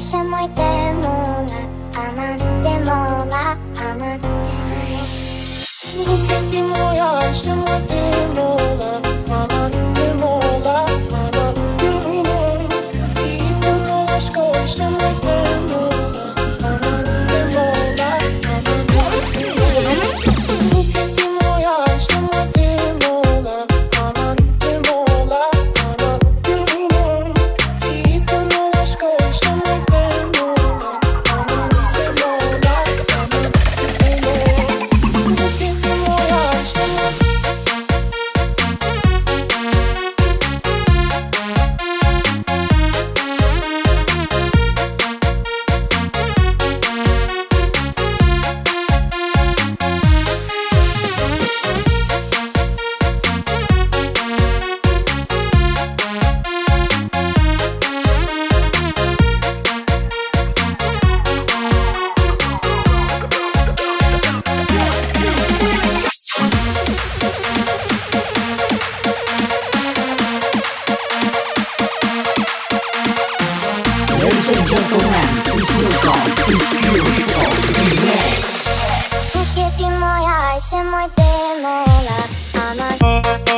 wish I might die Sukieti moja i się mój a